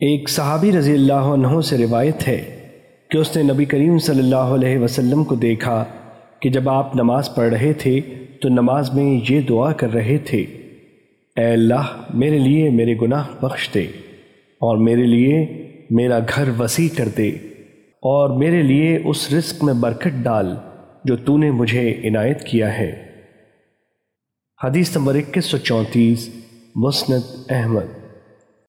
ایک صحابی رضی اللہ عنہ سے روایت ہے کہ اس نے نبی کریم صلی اللہ علیہ وسلم کو دیکھا کہ جب آپ نماز پڑھ رہے تھے تو نماز میں یہ دعا کر رہے تھے، اے اللہ، میرے لیے میرے گناہ بخش دے اور میرے لیے میرا گھر وسیع کر دے اور میرے لیے اس رزق میں برکت ڈال جو تو نے مجھے عنایت کیا ہے۔ حدیث نمبر اکیس سو چونتیس، مسند احمد۔